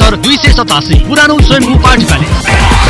दुई सय सतासी पुरानो स्वयम्भू पार्टी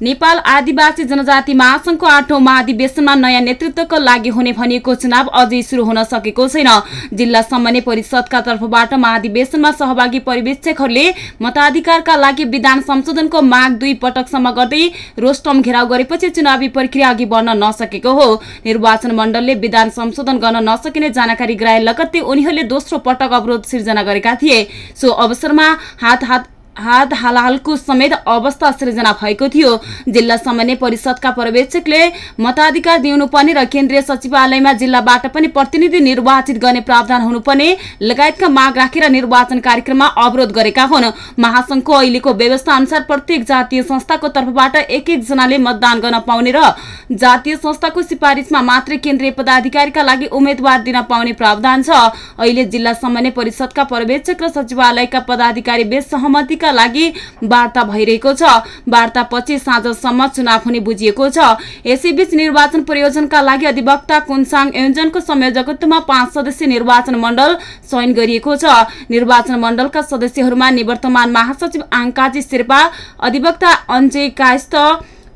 नेपाल आदिवासी जनजाति महासंघको आठौं महाधिवेशनमा नयाँ नेतृत्वको लागि हुने भनिएको चुनाव अझै शुरू हुन सकेको छैन। जिल्ला समन्वय परिषदका तर्फबाट महाधिवेशनमा सहभागी पर्यवेक्षकहरूले मताधिकारका लागि विधान संशोधनको माग दुई पटकसम्म गर्दै रोस्टम घेराउ गरेपछि चुनावी प्रक्रिया अघि बढ्न नसकेको हो। निर्वाचन मण्डलले विधान संशोधन गर्न नसकिने जानकारी गराए लगत्तै उनीहरूले दोस्रो पटक अवरोध सिर्जना गरेका थिए। सो अवसरमा हात हात हात हालहालको समेत अवस्था सृजना भएको थियो। जिल्ला समन्वय परिषदका पर्यवेक्षकले मताधिकार दिउनुपर्ने र केन्द्रीय सचिवालयमा जिल्लाबाट पनि प्रतिनिधि निर्वाचित गर्ने प्रावधान हुनुपर्ने लगायतका माग राखेर निर्वाचन कार्यक्रममा अवरोध गरेका हुन्। महासंघको अहिलेको व्यवस्था अनुसार प्रत्येक जातीय संस्थाको तर्फबाट एक एक जनाले मतदान गर्न पाउने र जातीय संस्थाको सिफारिसमा मात्रै केन्द्रीय पदाधिकारीका लागि उम्मेद्वार दिन पाउने प्रावधान छ। अहिले जिल्ला समन्वय परिषदका पर्यवेक्षक र सचिवालयका पदाधिकारी बीच सहमतिका लागि वार्ता भइरहेको छ। वार्ता पछि साँझसम्म चुनाव हुने बुझिएको छ। यसैबीच निर्वाचन प्रयोजनका लागि अधिवक्ता कुनसाङ योजनको संयोजकत्वमा पाँच सदस्यीय निर्वाचन मण्डल चयन गरिएको छ। निर्वाचन मण्डलका सदस्यहरूमा निवर्तमान महासचिव आङ्काजी शेर्पा अधिवक्ता अञ्जय कायस्थ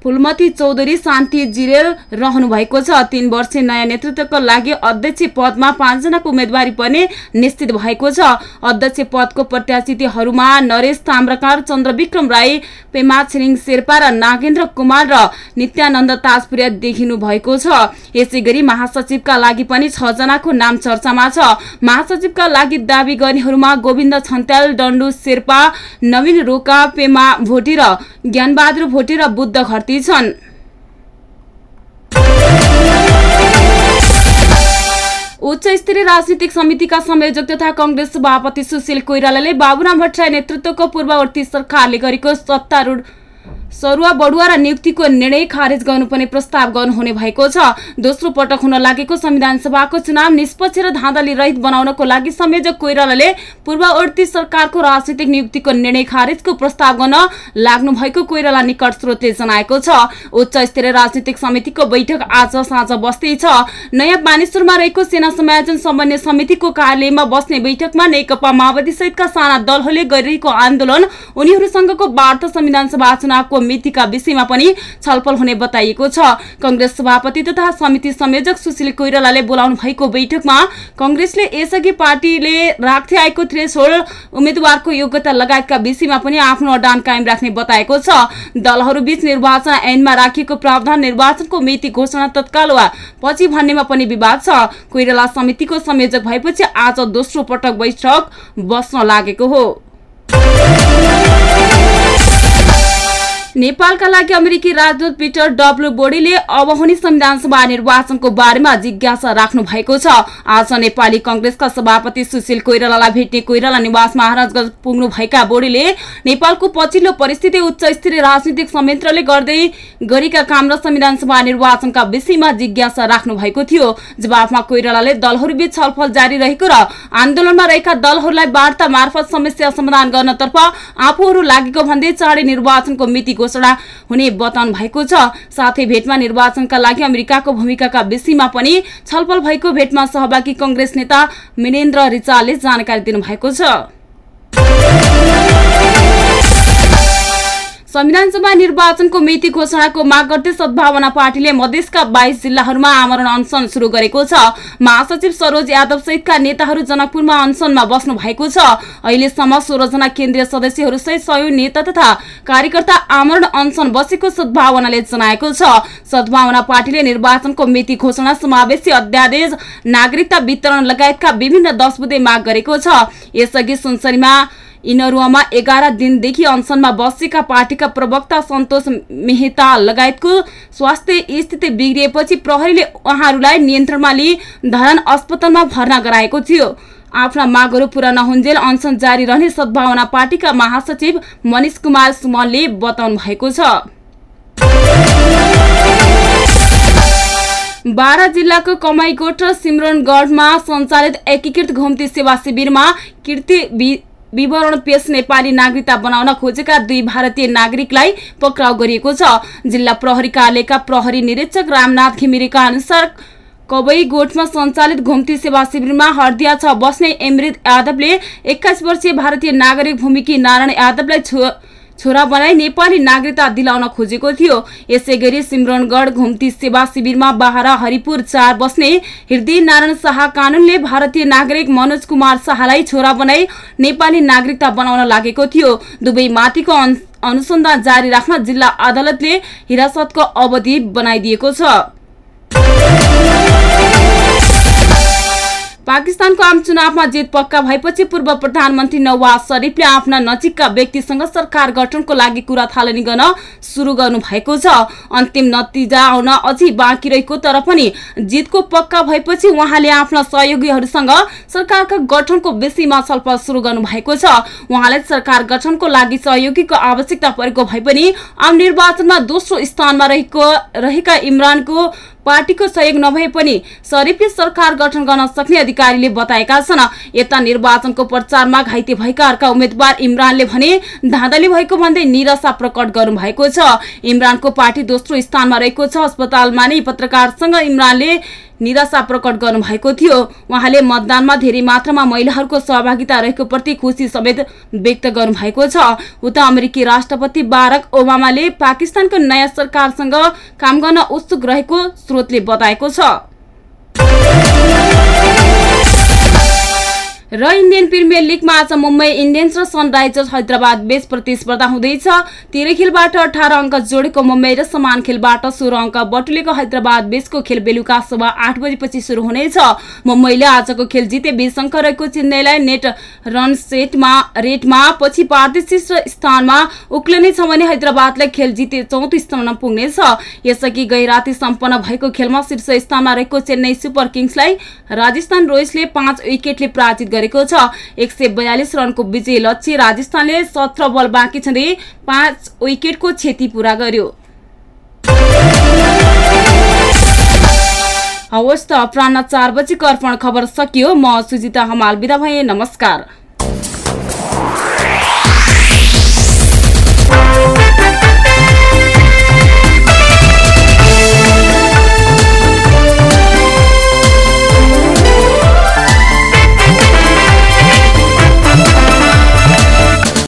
फुलमती चौधरी शान्ति जिरेल रहनु भएको छ। तीन वर्ष नयाँ नेतृत्वको लागि अध्यक्ष पदमा पाँचजनाको उम्मेदवारी पनि निश्चित भएको छ। अध्यक्ष पदको प्रत्याशितहरूमा नरेश ताम्रकार चन्द्रविक्रम राई पेमा छिरिङ शेर्पा र नागेन्द्र कुमार र नित्यानन्द ताजपुरिया देखिनु भएको छ। यसै गरी महासचिवका लागि पनि छजनाको नाम चर्चामा छ। महासचिवका लागि दावी गर्नेहरूमा गोविन्द छन्त्याल डण्डु शेर्पा नवीन रोका पेमा भोटी र ज्ञानबहादुर भोटी र बुद्ध घरती छन्। उच्च स्तरीय राजनीतिक समितिका संयोजक तथा कंग्रेस सभापति सुशील कोइरालाले बाबुराम भट्टराई नेतृत्वको पूर्ववर्ती सरकारले गरेको सत्तारूढ सरुवा बढुवा र नियुक्तिको निर्णय खारेज गर्नुपर्ने प्रस्ताव गर्नुहुने भएको छ। दोस्रो पटक हुन लागेको संविधान सभाको चुनाव निष्पक्ष र धाँधली रहित बनाउनको लागि संयोजक कोइरालाले पूर्ववर्ती सरकारको राजनीतिक नियुक्तिको निर्णय खारेजको प्रस्ताव गर्न लाग्नु भएको कोइराला निकट स्रोतले जनाएको छ। उच्च स्तरीय राजनीतिक समितिको बैठक आज साँझ बस्दैछ। नयाँ मानिसहरूमा रहेको सेना समायोजन समन्वय समितिको कार्यालयमा बस्ने बैठकमा नेकपा माओवादी सहितका साना दलहरूले गरिरहेको आन्दोलन उनीहरूसँगको वार्ता संविधान सभा चुनावको मितिका विषयमा पनि छलफल हुने बताइएको छ। कंग्रेस सभापति तथा समिति संयोजक सुशील कोइरालाले बोलाउनु भएको बैठकमा कंग्रेसले यसअघि पार्टीले राख्दै आएको थ्रेसहोल्ड उम्मेद्वारको योग्यता लगायतका विषयमा पनि आफ्नो अडान कायम राख्ने बताएको छ। दलहरूबीच निर्वाचन ऐनमा राखिएको प्रावधान निर्वाचनको मिति घोषणा तत्काल वा पछि भन्नेमा पनि विवाद छ। कोइराला समितिको संयोजक भएपछि आज दोस्रो पटक बैठक बस्न लागेको हो। नेपालका लागि अमेरिकी राजदूत पिटर डब्लु बोडीले अब हुने संविधान सभा निर्वाचनको बारेमा जिज्ञासा राख्नु भएको छ। आज नेपाली कंग्रेसका सभापति सुशील कोइरालालाई भेट्ने कोइराला निवास महाराजगंज पुग्नु भएका बोडीले नेपालको पछिल्लो परिस्थिति उच्च स्तरीय राजनीतिक संयन्त्रले गर्दै गरेका काम र संविधान सभा निर्वाचनका विषयमा जिज्ञासा राख्नु भएको थियो। जवाफमा कोइरालाले दलहरूबीच छलफल जारी रहेको र आन्दोलनमा रहेका दलहरूलाई वार्ता मार्फत समस्या समाधान गर्नतर्फ आफूहरू लागेको भन्दै चाँडै निर्वाचनको मिति घोषणा हुने बताउनु भएको छ। साथै भेटमा निर्वाचनका लागि अमेरिकाको भूमिकाका विषयमा पनि छलफल भएको भेटमा सहभागी कंग्रेस नेता मिनेन्द्र रिचालले जानकारी दिनुभएको छ। संविधान सभा निर्वाचनको मिति घोषणाको माग गर्दै सद्भावना पार्टीले मधेसका बाइस जिल्लाहरूमा आमरण अनसन शुरू गरेको छ। महासचिव सरोज यादव सहितका नेताहरू जनकपुरमा अनसनमा बस्नु भएको छ। अहिलेसम्म सोह्रजना केन्द्रीय सदस्यहरू सहित सयौं नेता तथा कार्यकर्ता आमरण अनसन बसेको सद्भावनाले जनाएको छ। सद्भावना पार्टीले निर्वाचनको मिति घोषणा समावेशी अध्यादेश नागरिकता वितरण लगायतका विभिन्न दस बुधे माग गरेको छ। यसअघि सुनसरीमा इनरुवामा एघार दिनदेखि अनसनमा बसेका पार्टीका प्रवक्ता सन्तोष मेहता लगायतको स्वास्थ्य स्थिति बिग्रिएपछि प्रहरीले उहाँहरूलाई नियन्त्रणमा लिई धरान अस्पतालमा भर्ना गराएको थियो। आफ्ना मागहरू पूरा नहुन्जेल अनसन जारी रहने सद्भावना पार्टीका महासचिव मनिष कुमार सुमनले बताउनु भएको छ। बारा जिल्लाको कमाईकोट र सिमरनगढमा सञ्चालित एकीकृत घुम्ती सेवा शिविरमा कीर्ति विवरण पेश नेपाली नागरिकता बनाउन खोजेका दुई भारतीय नागरिकलाई पक्राउ गरिएको छ। जिल्ला प्रहरी कार्यालयका प्रहरी निरीक्षक रामनाथ घिमिरेका अनुसार कवई गोठमा सञ्चालित घुम्ती सेवा शिविरमा हर्दिया छ। बस्ने एमृत यादवले एक्काइस वर्षीय भारतीय नागरिक भूमिकी नारायण यादवलाई छोरा बनाई नेपाली नागरिकता दिलाउन खोजेको थियो। यसै गरी सिमरनगढ घुम्ती सेवा शिविरमा बाह्र हरिपुर चार बस्ने हृदय नारायण शाह कानूनले भारतीय नागरिक मनोज कुमार शाहलाई छोरा बनाई नेपाली नागरिकता बनाउन लागेको थियो। दुवै माथिको अनुसन्धान जारी राख्न जिल्ला अदालतले हिरासतको अवधि बनाइदिएको छ। पाकिस्तानको आम चुनावमा जित पक्का भएपछि पूर्व प्रधानमन्त्री नवाज शरीफले आफ्ना नजिकका व्यक्तिसँग सरकार गठनको लागि कुरा थालनी गर्न सुरु गर्नु भएको छ। अन्तिम नतिजा आउन अझै बाँकी रहेको तर पनि जितको पक्का भएपछि उहाँले आफ्ना सहयोगीहरूसँग सरकारका गठनको विषयमा छलफल सुरु गर्नु भएको छ। उहाँले सरकार गठनको लागि सहयोगीको आवश्यकता परेको भए पनि आम निर्वाचनमा दोस्रो स्थानमा रहेको रहेका इमरानको पार्टीको सहयोग नभए पनि शरीफले सरकार गठन गर्न सक्ने अधिकारीले बताएका छन्। यता निर्वाचनको प्रचारमा घाइते भएका अर्का उम्मेद्वार इमरानले भने धाँधली भएको भन्दै निराशा प्रकट गर्नु भएको छ। इमरानको पार्टी दोस्रो स्थानमा रहेको छ। अस्पतालमा नै पत्रकारसँग इमरानले निराशा प्रकट गर्नुभएको थियो। उहाँले मतदानमा धेरै मात्रामा महिलाहरूको सहभागिता रहेको प्रति खुसी समेत व्यक्त गर्नुभएको छ। उता अमेरिकी राष्ट्रपति बारक ओबामाले पाकिस्तानको नयाँ सरकारसँग काम गर्न उत्सुक रहेको स्रोतले बताएको छ। र इन्डियन प्रिमियर लिगमा आज मुम्बई इन्डियन्स र सनराइजर्स हैदराबाद बेच प्रतिस्पर्धा हुँदैछ। तेह्र खेलबाट अठार अङ्क जोडेको मुम्बई र समान खेलबाट सोह्र अङ्क बटुलेको हैदराबाद बेचको खेल बेलुका सभा आठ बजेपछि सुरु हुनेछ। मुम्बईले आजको खेल जिते बीस अङ्क रहेको चेन्नईलाई नेट रन सेटमा रेटमा पछि पार्दै स्थानमा उक्लिनेछ भने हैदराबादलाई खेल जिते चौथो स्थानमा पुग्नेछ। यसअघि गै राति सम्पन्न भएको खेलमा शीर्ष स्थानमा रहेको चेन्नई सुपर किङ्सलाई राजस्थान रोयल्सले पाँच विकेटले पराजित गरे गरेको छ। एक सय बयालिस रनको विजय लक्ष्य राजस्थानले सत्र बल बाँकी छँदै पाँच विकेटको क्षति पूरा गर्यो। हवस् त अपरान्न चार बजीको अर्पण खबर सकियो। म सुजिता हमाल बिदा भएँ नमस्कार।